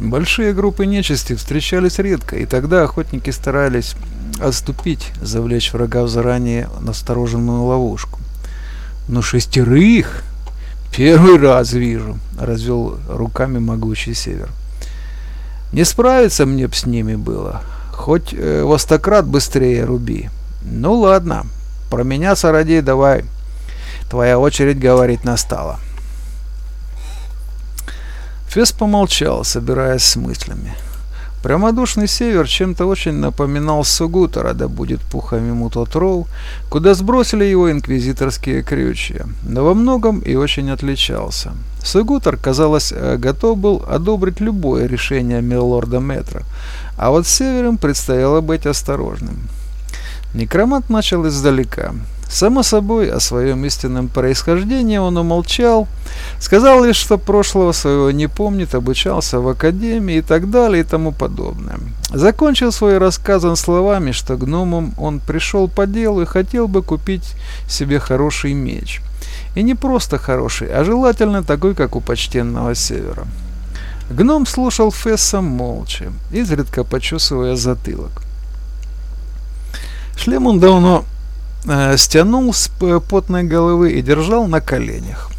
Большие группы нечисти встречались редко, и тогда охотники старались отступить, завлечь врага в заранее настороженную ловушку. Но шестерых первый раз вижу, развел руками могучий север. Не справиться мне б с ними было, хоть э, востократ быстрее руби. Ну ладно, про меня, Сарадей, давай. Твоя очередь говорить настала. Фес помолчал, собираясь с мыслями. Прямодушный север чем-то очень напоминал Сугутера, да будет пухом ему тот ров, куда сбросили его инквизиторские крючья, но во многом и очень отличался. Сугутер, казалось, э, готов был одобрить любое решение милорда Метра, а вот севером предстояло быть осторожным. Некромант начал издалека. Само собой, о своем истинном происхождении он умолчал, сказал лишь, что прошлого своего не помнит, обучался в академии и так далее и тому подобное. Закончил свой рассказ словами, что гномом он пришел по делу и хотел бы купить себе хороший меч. И не просто хороший, а желательно такой, как у почтенного севера. Гном слушал Фесса молча, изредка почесывая затылок. Шлем он давно стянул с потной головы и держал на коленях.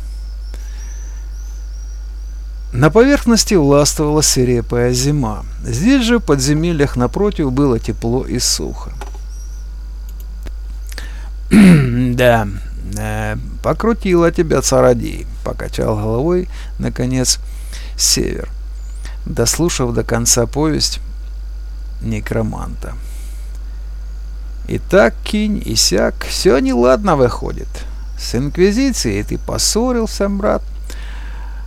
На поверхности властвовала свирепая зима. Здесь же, в подземельях напротив, было тепло и сухо. «Да, э, покрутила тебя царадей», — покачал головой, наконец, север, дослушав до конца повесть некроманта. И так кинь, и сяк, все неладно выходит. С инквизицией ты поссорился, брат.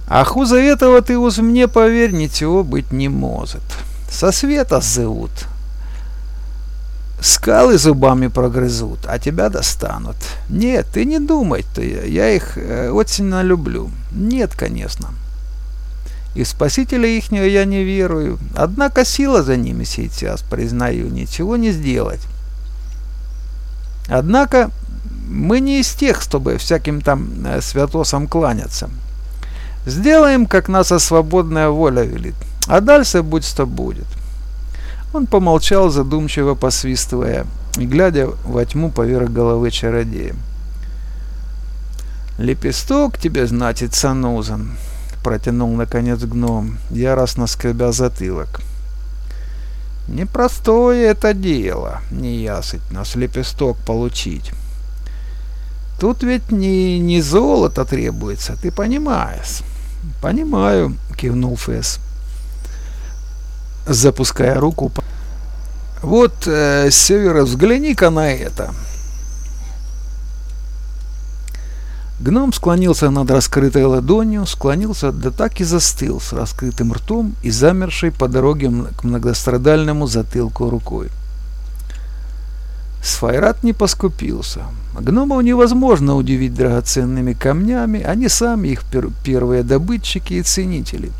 А хуже этого ты уж мне, поверь, ничего быть не может. Со света зовут. Скалы зубами прогрызут, а тебя достанут. Нет, ты не думай, я, я их э, очень люблю. Нет, конечно. И в спасителя ихнего я не верую. Однако сила за ними сейчас, признаю, ничего не сделать. Однако мы не из тех, чтобы всяким там э, святосам кланяться. Сделаем, как наша свободная воля велит, а дальше будь что будет. Он помолчал, задумчиво посвистывая и глядя во тьму поверх головы чародея. «Лепесток тебе, значит, нужен», — протянул наконец гном, яростно скребя затылок. Непростое это дело, не ясыть, нас лепесток получить. Тут ведь не, не золото требуется, ты понимаешь. Понимаю, кивнул Фэс, запуская руку. Вот, э, севера взгляни-ка на это. Гном склонился над раскрытой ладонью, склонился, да так и застыл с раскрытым ртом и замершей по дороге к многострадальному затылку рукой. Сфайрат не поскупился. Гномов невозможно удивить драгоценными камнями, они сами их пер первые добытчики и ценители.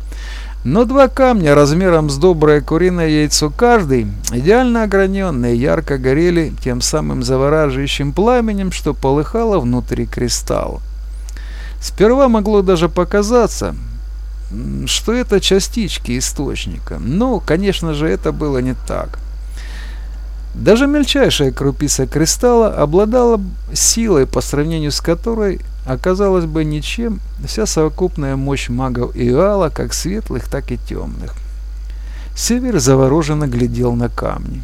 Но два камня размером с доброе куриное яйцо каждый, идеально ограненные, ярко горели тем самым завораживающим пламенем, что полыхало внутри кристалла. Сперва могло даже показаться, что это частички источника, но, конечно же, это было не так. Даже мельчайшая крупица кристалла обладала силой, по сравнению с которой оказалась бы ничем вся совокупная мощь магов Иала, как светлых, так и темных. Север завороженно глядел на камни.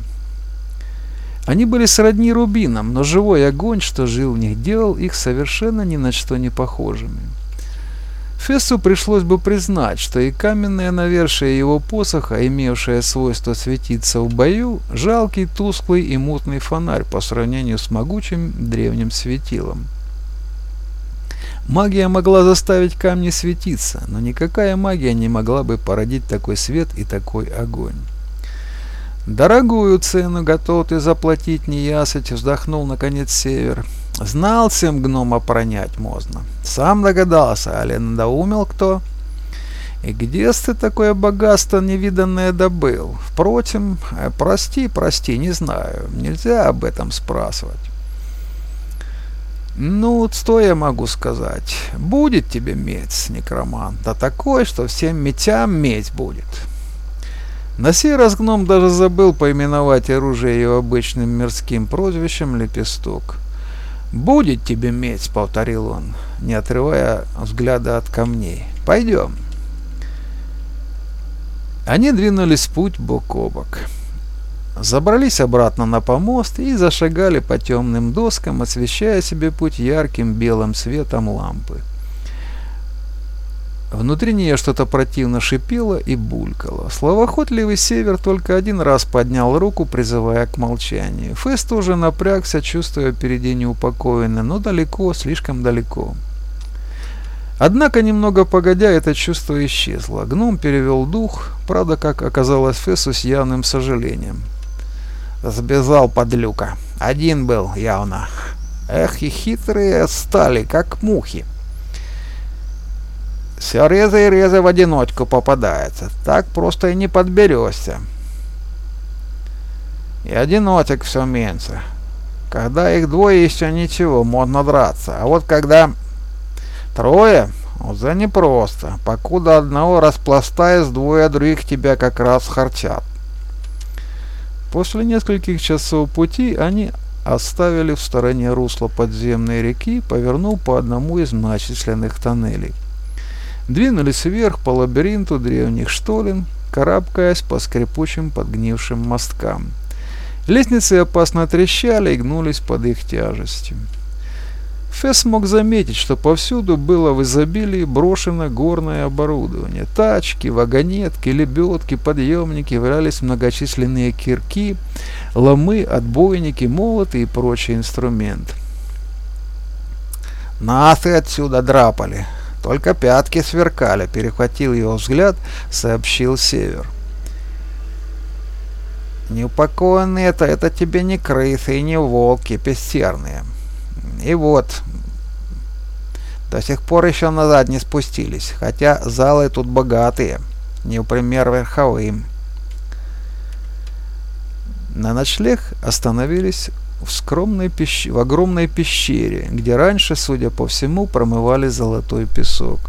Они были сродни рубинам, но живой огонь, что жил в них, делал их совершенно ни на что не похожими. Фессу пришлось бы признать, что и каменное навершие его посоха, имевшее свойство светиться в бою, жалкий, тусклый и мутный фонарь по сравнению с могучим древним светилом. Магия могла заставить камни светиться, но никакая магия не могла бы породить такой свет и такой огонь. Дорогую цену готов ты заплатить, неясыть, вздохнул наконец север. Знал всем гнома пронять можно. Сам догадался, али надоумел кто? И где ты такое богатство невиданное добыл? Впрочем, э, прости, прости, не знаю, нельзя об этом спрашивать. Ну, что я могу сказать? Будет тебе медь, некромант, да такой, что всем метям медь будет. На сей раз гном даже забыл поименовать оружие его обычным мирским прозвищем «Лепесток». «Будет тебе медь», — повторил он, не отрывая взгляда от камней. «Пойдем». Они двинулись в путь бок о бок. Забрались обратно на помост и зашагали по темным доскам, освещая себе путь ярким белым светом лампы. Внутри нее что-то противно шипело и булькало. Словоохотливый север только один раз поднял руку, призывая к молчанию. Фэс тоже напрягся, чувствуя впереди неупокоенный, но далеко, слишком далеко. Однако, немного погодя, это чувство исчезло. Гном перевел дух, правда, как оказалось Фессу с явным сожалением. Сбежал подлюка. Один был, явно. Эх, и хитрые стали, как мухи. Все резы и резы в одиночку попадается. Так просто и не подберешься. И одиночек все меньше. Когда их двое еще ничего, можно драться. А вот когда Трое? Уже непросто. Покуда одного распластаешь, двое других тебя как раз харчат. После нескольких часов пути они оставили в стороне русло подземной реки, повернув по одному из многочисленных тоннелей. Двинулись вверх по лабиринту древних штолен, карабкаясь по скрипучим подгнившим мосткам. Лестницы опасно трещали и гнулись под их тяжестью. Фесс мог заметить, что повсюду было в изобилии брошено горное оборудование. Тачки, вагонетки, лебедки, подъемники, валялись многочисленные кирки, ломы, отбойники, молоты и прочий инструмент. «Нас и отсюда драпали, только пятки сверкали», — перехватил его взгляд, сообщил Север. «Неупокоенные это, это тебе не крысы и не волки пестерные». И вот, до сих пор еще назад не спустились, хотя залы тут богатые, не в пример верховым. На ночлег остановились в скромной пещ... в огромной пещере, где раньше, судя по всему, промывали золотой песок.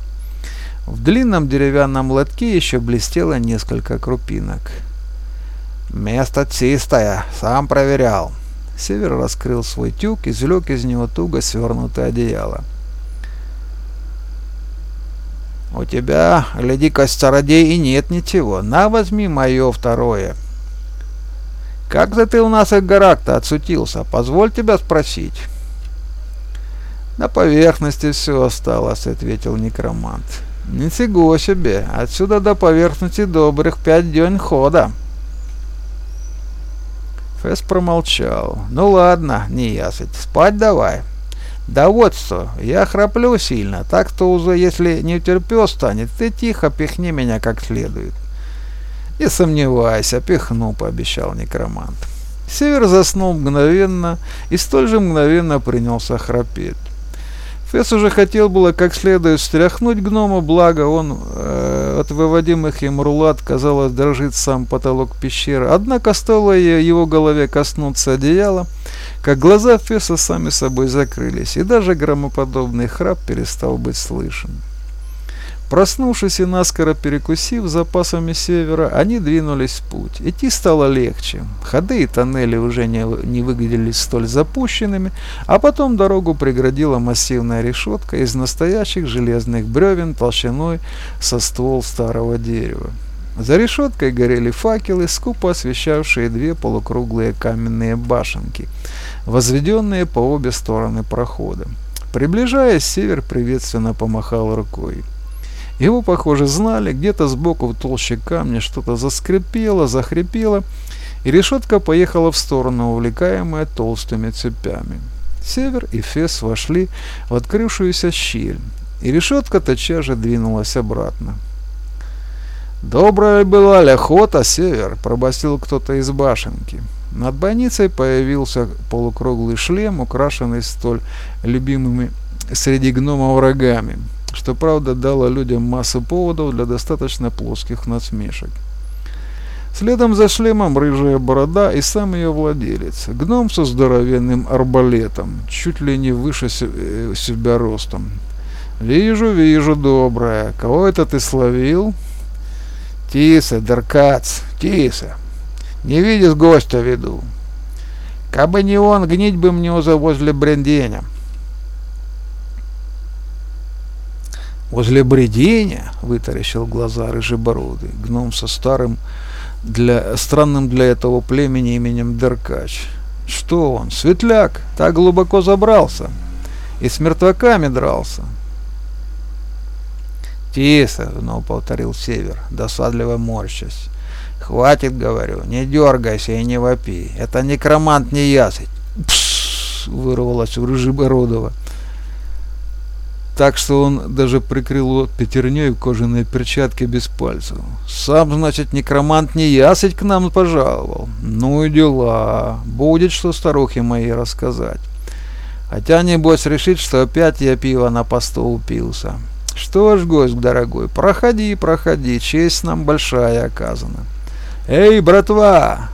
В длинном деревянном лотке еще блестело несколько крупинок. «Место чистое, сам проверял», Север раскрыл свой тюк, и извлек из него туго свернутое одеяло. «У тебя, гляди-ка, и нет ничего. На, возьми мое второе». «Как же ты у нас в горах-то отсутился? Позволь тебя спросить». «На поверхности все осталось», — ответил некромант. «Нифиго себе! Отсюда до поверхности добрых пять дёнь хода». Фэс промолчал. «Ну ладно, не ясыть, спать давай». «Да вот что, я храплю сильно, так что уже если не втерпёс станет, ты тихо пихни меня как следует». «Не сомневайся, пихну», — пообещал некромант. Север заснул мгновенно и столь же мгновенно принялся храпеть. Фесс уже хотел было как следует встряхнуть гнома, благо он э, от выводимых им рулат, казалось, дрожит сам потолок пещеры. Однако стоило его голове коснуться одеяла, как глаза Фесса сами собой закрылись, и даже громоподобный храп перестал быть слышен. Проснувшись и наскоро перекусив запасами севера, они двинулись в путь. Идти стало легче. Ходы и тоннели уже не, не выглядели столь запущенными, а потом дорогу преградила массивная решетка из настоящих железных бревен толщиной со ствол старого дерева. За решеткой горели факелы, скупо освещавшие две полукруглые каменные башенки, возведенные по обе стороны прохода. Приближаясь, север приветственно помахал рукой. Его, похоже, знали, где-то сбоку в толще камня что-то заскрипело, захрипело, и решетка поехала в сторону, увлекаемая толстыми цепями. Север и Фес вошли в открывшуюся щель, и решетка тотчас же двинулась обратно. «Добрая была ли охота, Север?» – пробасил кто-то из башенки. Над бойницей появился полукруглый шлем, украшенный столь любимыми среди гномов врагами что правда дало людям массу поводов для достаточно плоских насмешек. Следом за шлемом рыжая борода и сам ее владелец, гном со здоровенным арбалетом, чуть ли не выше э, себя ростом. «Вижу, вижу, добрая. Кого это ты словил?» Тиса, Деркац, Тиса. Не видишь, гостя веду. Кабы не он, гнить бы мне уже возле Бренденя. Возле Бреденя вытаращил глаза рыжебородый, гном со старым, для, странным для этого племени именем Деркач. Что он, светляк, так глубоко забрался и с мертвяками дрался. «Тиса!» — вновь повторил Север, досадливо морщась. «Хватит, говорю, не дергайся и не вопи. Это некромант не ясыть!» «Пшшш!» — вырвалось у Рыжебородова. Так что он даже прикрыл пятерней в кожаной перчатке без пальцев. «Сам, значит, некромант не ясыть к нам пожаловал. Ну и дела. Будет что старухе моей рассказать. Хотя, небось, решит, что опять я пиво на посту упился. Что ж, гость дорогой, проходи, проходи, честь нам большая оказана. Эй, братва!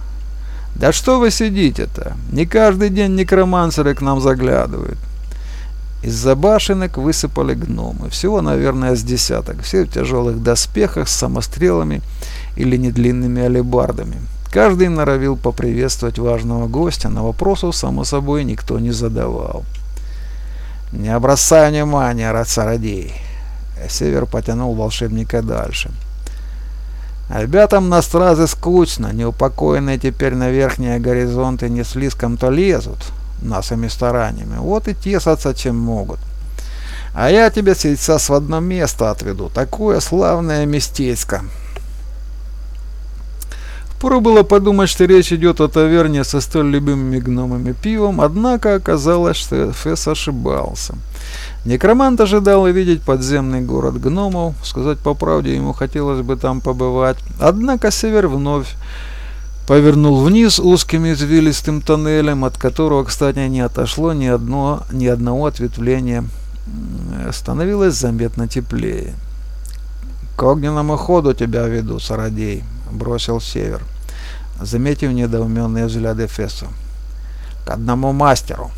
Да что вы сидите-то? Не каждый день некромансеры к нам заглядывают. Из-за башенок высыпали гномы. Всего, наверное, с десяток. Все в тяжелых доспехах с самострелами или недлинными алебардами. Каждый норовил поприветствовать важного гостя, но вопросов, само собой, никто не задавал. «Не обращай внимания, Рацарадей!» Север потянул волшебника дальше. Ребятам на стразе скучно, неупокоенные теперь на верхние горизонты не слишком-то лезут нашими стараниями. Вот и тесаться чем могут. А я тебя сейчас в одно место отведу, такое славное местечко. Впору было подумать, что речь идет о таверне со столь любимыми гномами пивом, однако оказалось, что Фесс ошибался. Некромант ожидал увидеть подземный город гномов, сказать по правде, ему хотелось бы там побывать. Однако север вновь повернул вниз узким извилистым тоннелем, от которого, кстати, не отошло ни, одно, ни одного ответвления. Становилось заметно теплее. «К огненному ходу тебя веду, Сарадей», — бросил север, заметив недоуменные взгляды Фессу. «К одному мастеру»,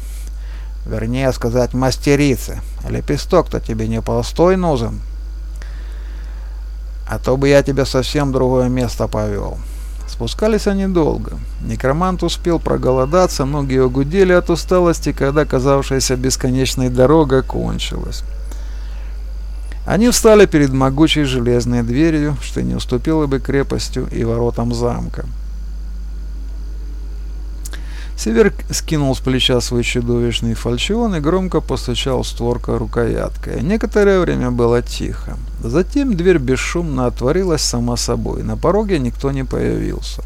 Вернее сказать, мастерицы. Лепесток-то тебе не полстой нужен. А то бы я тебя совсем другое место повел. Спускались они долго. Некромант успел проголодаться, ноги его гудели от усталости, когда казавшаяся бесконечной дорога кончилась. Они встали перед могучей железной дверью, что не уступило бы крепостью и воротам замка. Север скинул с плеча свой чудовищный фальшион и громко постучал створкой рукояткой. Некоторое время было тихо. Затем дверь бесшумно отворилась сама собой. На пороге никто не появился.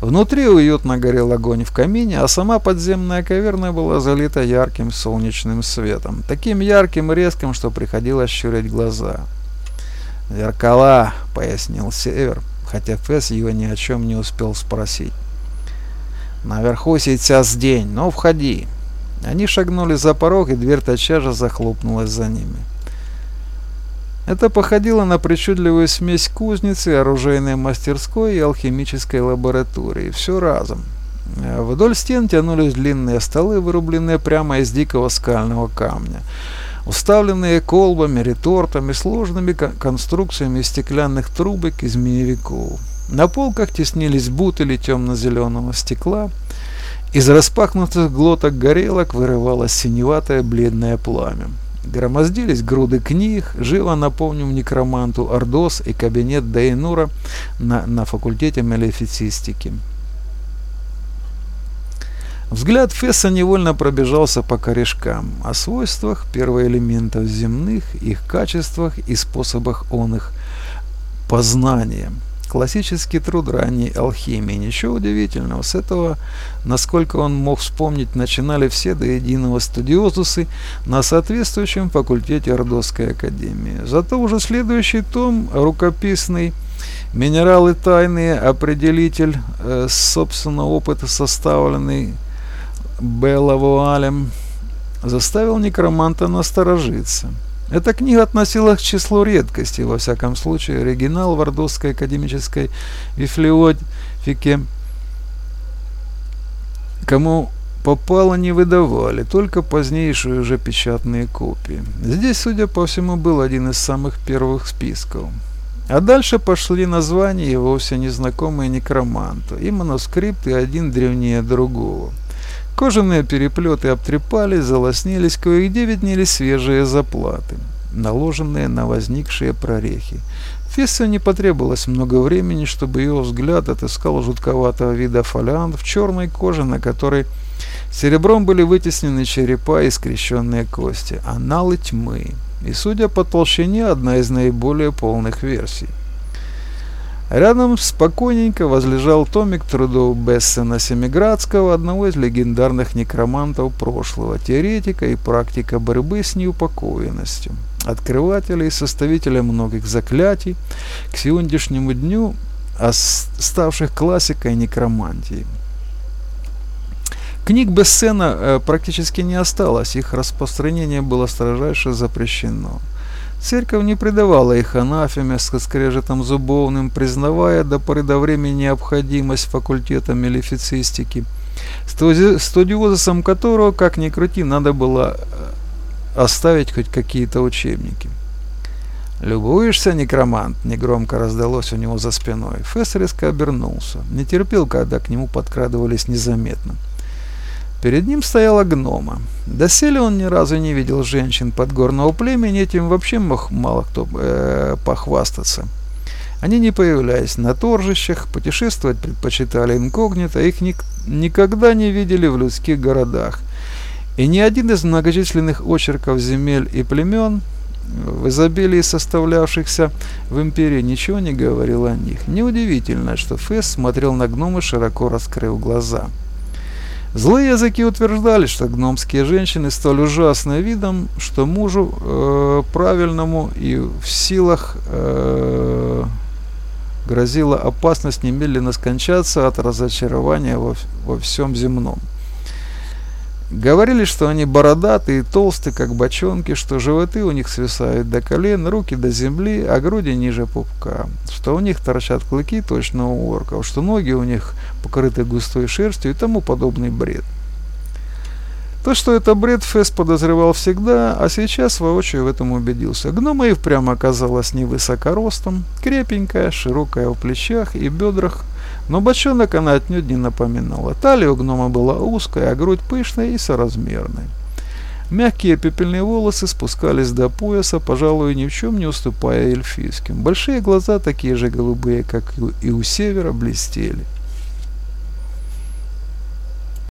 Внутри уютно горел огонь в камине, а сама подземная каверна была залита ярким солнечным светом. Таким ярким и резким, что приходилось щурить глаза. «Зеркала», — пояснил Север, хотя Фесс его ни о чем не успел спросить. Наверху сейчас день, но входи. Они шагнули за порог, и дверь тотчас же захлопнулась за ними. Это походило на причудливую смесь кузницы, оружейной мастерской и алхимической лаборатории. Все разом. Вдоль стен тянулись длинные столы, вырубленные прямо из дикого скального камня, уставленные колбами, ретортами, сложными конструкциями стеклянных трубок из змеевиков. На полках теснились бутыли темно-зеленого стекла. Из распахнутых глоток горелок вырывалось синеватое бледное пламя. Громоздились груды книг, живо напомнив некроманту Ордос и кабинет Дейнура на, на факультете малефицистики. Взгляд Фесса невольно пробежался по корешкам, о свойствах первоэлементов земных, их качествах и способах он их познания. Классический труд ранней алхимии. Ничего удивительного. С этого, насколько он мог вспомнить, начинали все до единого студиозусы на соответствующем факультете Ордосской академии. Зато уже следующий том, рукописный, Минералы тайные, определитель э, собственного опыта, составленный Беллавуалем, заставил некроманта насторожиться. Эта книга относилась к числу редкостей, во всяком случае, оригинал в академической библиотеке, кому попало не выдавали, только позднейшие уже печатные копии. Здесь, судя по всему, был один из самых первых списков. А дальше пошли названия, вовсе незнакомые некроманту, и манускрипты один древнее другого. Кожаные переплеты обтрепались, залоснились, кое-где виднелись свежие заплаты, наложенные на возникшие прорехи. Фессу не потребовалось много времени, чтобы ее взгляд отыскал жутковатого вида фолиант в черной коже, на которой серебром были вытеснены черепа и скрещенные кости, аналы тьмы и, судя по толщине, одна из наиболее полных версий. Рядом спокойненько возлежал томик трудов Бессена Семиградского, одного из легендарных некромантов прошлого, теоретика и практика борьбы с неупокоенностью, открывателя и составителя многих заклятий, к сегодняшнему дню ставших классикой некромантии. Книг Бессена э, практически не осталось, их распространение было строжайше запрещено. Церковь не придавала их анафеме с скрежетом зубовным, признавая до поры до времени необходимость факультета мелифицистики, студиозусом которого, как ни крути, надо было э, оставить хоть какие-то учебники. «Любуешься, некромант?» — негромко раздалось у него за спиной. Фесс резко обернулся. Не терпел, когда к нему подкрадывались незаметно. Перед ним стояла гнома. Доселе он ни разу не видел женщин подгорного племени, этим вообще мог мало кто э, похвастаться. Они не появлялись на торжищах, путешествовать предпочитали инкогнито, их ник никогда не видели в людских городах. И ни один из многочисленных очерков земель и племен, в изобилии составлявшихся в империи, ничего не говорил о них. Неудивительно, что Фесс смотрел на гномы, широко раскрыв глаза. Злые языки утверждали, что гномские женщины столь ужасны видом, что мужу э, правильному и в силах э, грозила опасность немедленно скончаться от разочарования во, во всем земном. Говорили, что они бородатые толстые, как бочонки, что животы у них свисают до колен, руки до земли, а груди ниже пупка, что у них торчат клыки точно у орков, что ноги у них покрыты густой шерстью и тому подобный бред. То, что это бред, Фесс подозревал всегда, а сейчас воочию в этом убедился. Гнома и впрямь оказалась невысокоростом, крепенькая, широкая в плечах и бедрах, но бочонок она отнюдь не напоминала. Талия у гнома была узкая, а грудь пышная и соразмерной. Мягкие пепельные волосы спускались до пояса, пожалуй, ни в чем не уступая эльфийским. Большие глаза, такие же голубые, как и у севера, блестели.